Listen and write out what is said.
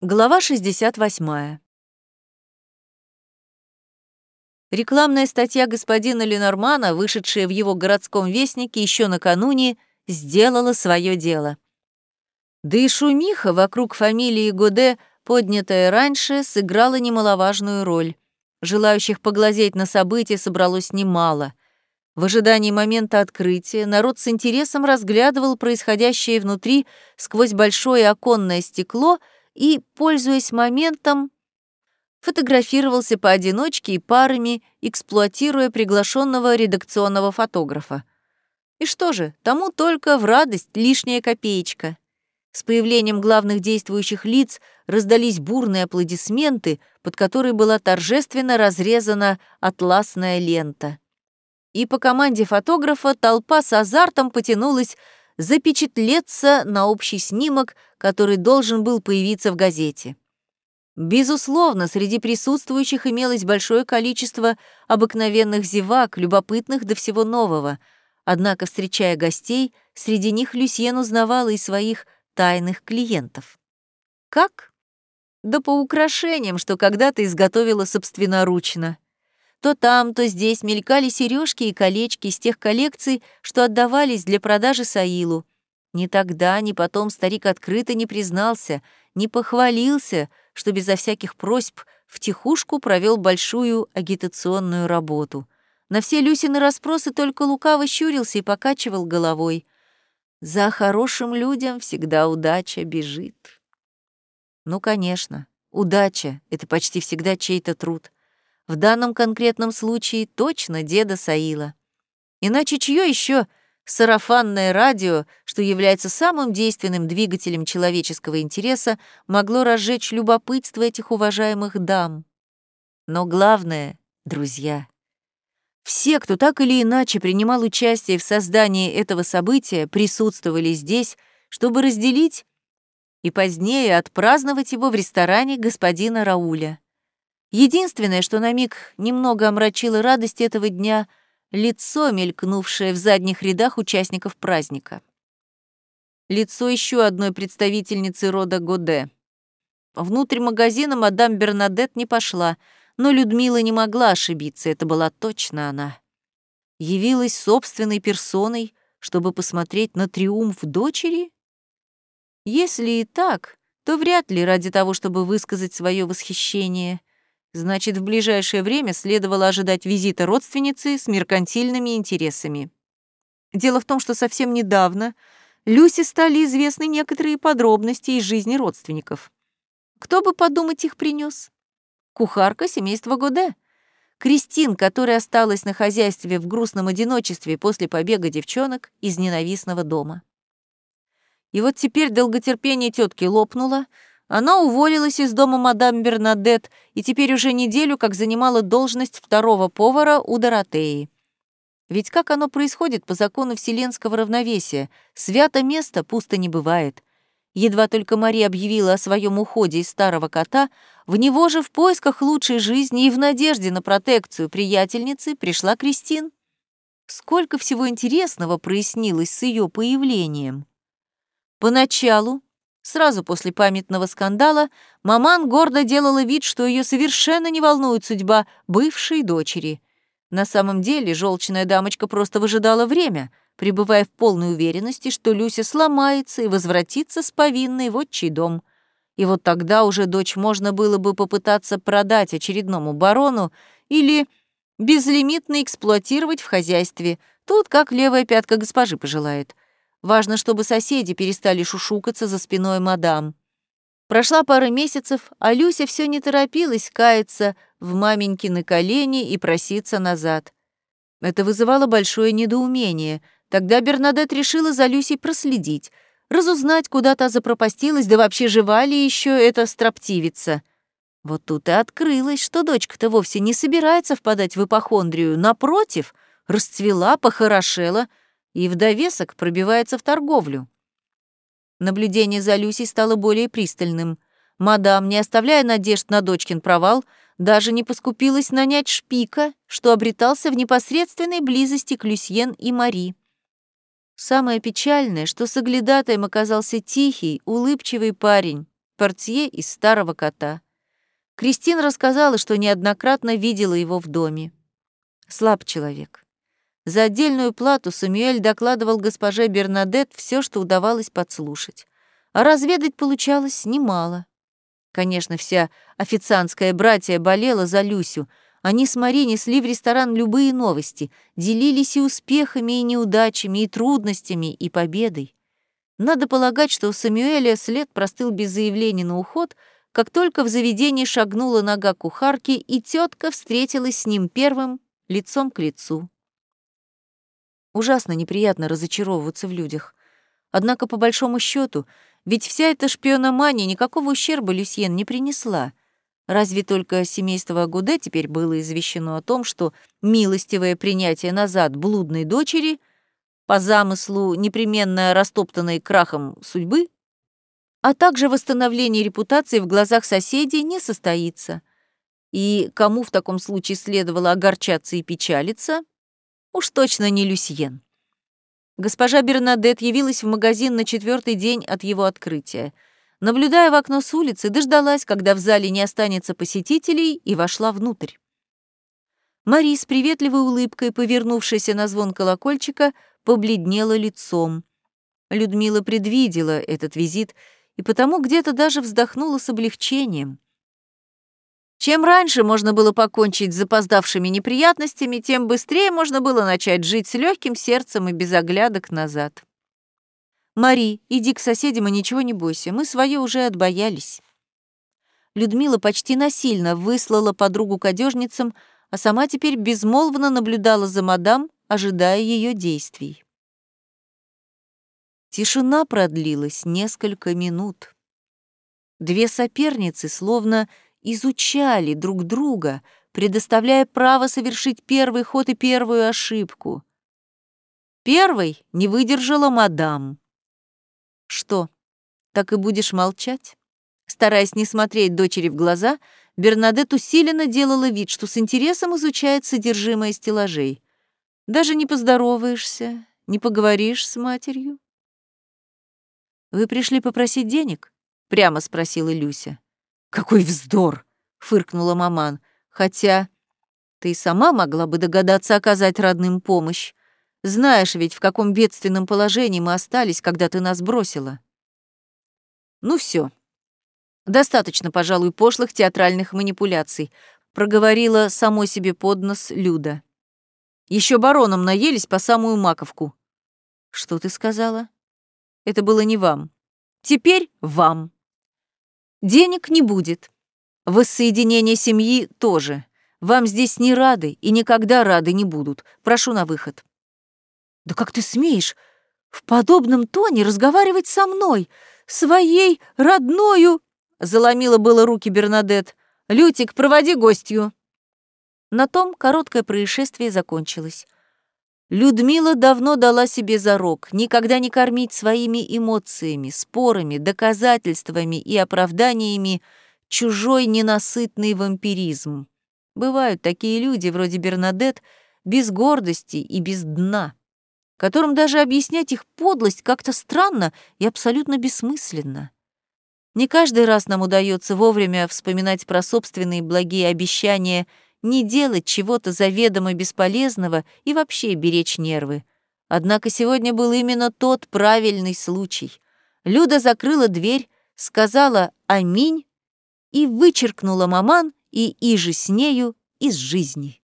Глава 68. Рекламная статья господина Ленормана, вышедшая в его городском вестнике еще накануне, сделала свое дело. Да и шумиха вокруг фамилии Годе, поднятая раньше, сыграла немаловажную роль. Желающих поглазеть на события собралось немало. В ожидании момента открытия народ с интересом разглядывал происходящее внутри сквозь большое оконное стекло — и, пользуясь моментом, фотографировался поодиночке и парами, эксплуатируя приглашенного редакционного фотографа. И что же, тому только в радость лишняя копеечка. С появлением главных действующих лиц раздались бурные аплодисменты, под которые была торжественно разрезана атласная лента. И по команде фотографа толпа с азартом потянулась запечатлеться на общий снимок, который должен был появиться в газете. Безусловно, среди присутствующих имелось большое количество обыкновенных зевак, любопытных до всего нового. Однако, встречая гостей, среди них Люсьен узнавала и своих тайных клиентов. Как? Да по украшениям, что когда-то изготовила собственноручно. То там, то здесь мелькали сережки и колечки из тех коллекций, что отдавались для продажи Саилу. Ни тогда, ни потом старик открыто не признался, не похвалился, что безо всяких просьб втихушку провел большую агитационную работу. На все Люсины расспросы только лукаво щурился и покачивал головой. За хорошим людям всегда удача бежит. Ну, конечно, удача — это почти всегда чей-то труд. В данном конкретном случае точно деда Саила. Иначе чье еще сарафанное радио, что является самым действенным двигателем человеческого интереса, могло разжечь любопытство этих уважаемых дам. Но главное, друзья, все, кто так или иначе принимал участие в создании этого события, присутствовали здесь, чтобы разделить и позднее отпраздновать его в ресторане господина Рауля. Единственное, что на миг немного омрачило радость этого дня — лицо, мелькнувшее в задних рядах участников праздника. Лицо еще одной представительницы рода Годе. Внутрь магазина мадам Бернадет не пошла, но Людмила не могла ошибиться, это была точно она. Явилась собственной персоной, чтобы посмотреть на триумф дочери? Если и так, то вряд ли ради того, чтобы высказать свое восхищение — Значит, в ближайшее время следовало ожидать визита родственницы с меркантильными интересами. Дело в том, что совсем недавно Люсе стали известны некоторые подробности из жизни родственников. Кто бы подумать их принес? Кухарка семейства Годе. Кристин, которая осталась на хозяйстве в грустном одиночестве после побега девчонок из ненавистного дома. И вот теперь долготерпение тетки лопнуло, она уволилась из дома мадам Бернадет и теперь уже неделю как занимала должность второго повара у Доротеи. Ведь как оно происходит по закону вселенского равновесия? Свято место пусто не бывает. Едва только Мария объявила о своем уходе из старого кота, в него же в поисках лучшей жизни и в надежде на протекцию приятельницы пришла Кристин. Сколько всего интересного прояснилось с ее появлением. Поначалу Сразу после памятного скандала маман гордо делала вид, что ее совершенно не волнует судьба бывшей дочери. На самом деле желчная дамочка просто выжидала время, пребывая в полной уверенности, что Люся сломается и возвратится с повинной в отчий дом. И вот тогда уже дочь можно было бы попытаться продать очередному барону или безлимитно эксплуатировать в хозяйстве, тут как левая пятка госпожи пожелает — Важно, чтобы соседи перестали шушукаться за спиной мадам. Прошла пара месяцев, а Люся все не торопилась каяться в маменькины колени и проситься назад. Это вызывало большое недоумение. Тогда Бернадет решила за Люсей проследить, разузнать, куда та запропастилась, да вообще жива ли еще эта строптивица. Вот тут и открылось, что дочка-то вовсе не собирается впадать в ипохондрию, напротив, расцвела, похорошела — и в довесок пробивается в торговлю. Наблюдение за Люсей стало более пристальным. Мадам, не оставляя надежд на дочкин провал, даже не поскупилась нанять шпика, что обретался в непосредственной близости к Люсьен и Мари. Самое печальное, что соглядатаем оказался тихий, улыбчивый парень, портье из старого кота. Кристин рассказала, что неоднократно видела его в доме. Слаб человек. За отдельную плату Самюэль докладывал госпоже Бернадет все, что удавалось подслушать. А разведать получалось немало. Конечно, вся официантская братья болела за Люсю. Они с Мари несли в ресторан любые новости, делились и успехами, и неудачами, и трудностями, и победой. Надо полагать, что у Самюэля след простыл без заявления на уход, как только в заведении шагнула нога кухарки, и тетка встретилась с ним первым, лицом к лицу. Ужасно неприятно разочаровываться в людях. Однако, по большому счету, ведь вся эта шпиономания никакого ущерба Люсьен не принесла. Разве только семейство Агуде теперь было извещено о том, что милостивое принятие назад блудной дочери по замыслу, непременно растоптанной крахом судьбы, а также восстановление репутации в глазах соседей не состоится. И кому в таком случае следовало огорчаться и печалиться? Уж точно не Люсьен. Госпожа Бернадет явилась в магазин на четвертый день от его открытия. Наблюдая в окно с улицы, дождалась, когда в зале не останется посетителей, и вошла внутрь. Мари с приветливой улыбкой, повернувшаяся на звон колокольчика, побледнела лицом. Людмила предвидела этот визит и потому где-то даже вздохнула с облегчением. Чем раньше можно было покончить с запоздавшими неприятностями, тем быстрее можно было начать жить с легким сердцем и без оглядок назад. «Мари, иди к соседям и ничего не бойся, мы свое уже отбоялись». Людмила почти насильно выслала подругу к одежницам, а сама теперь безмолвно наблюдала за мадам, ожидая ее действий. Тишина продлилась несколько минут. Две соперницы словно изучали друг друга, предоставляя право совершить первый ход и первую ошибку. Первой не выдержала мадам. «Что, так и будешь молчать?» Стараясь не смотреть дочери в глаза, Бернадет усиленно делала вид, что с интересом изучает содержимое стеллажей. «Даже не поздороваешься, не поговоришь с матерью?» «Вы пришли попросить денег?» — прямо спросила Люся. «Какой вздор!» — фыркнула маман. «Хотя ты сама могла бы догадаться оказать родным помощь. Знаешь ведь, в каком бедственном положении мы остались, когда ты нас бросила». «Ну все. Достаточно, пожалуй, пошлых театральных манипуляций», — проговорила самой себе под нос Люда. Еще бароном наелись по самую маковку». «Что ты сказала?» «Это было не вам. Теперь вам». «Денег не будет. Воссоединение семьи тоже. Вам здесь не рады и никогда рады не будут. Прошу на выход». «Да как ты смеешь в подобном тоне разговаривать со мной, своей родною?» Заломила было руки Бернадет. «Лютик, проводи гостью». На том короткое происшествие закончилось. Людмила давно дала себе зарок никогда не кормить своими эмоциями, спорами, доказательствами и оправданиями чужой ненасытный вампиризм. Бывают такие люди, вроде Бернадет, без гордости и без дна, которым даже объяснять их подлость как-то странно и абсолютно бессмысленно. Не каждый раз нам удается вовремя вспоминать про собственные благие обещания не делать чего-то заведомо бесполезного и вообще беречь нервы. Однако сегодня был именно тот правильный случай. Люда закрыла дверь, сказала «Аминь» и вычеркнула маман и иже с нею из жизни.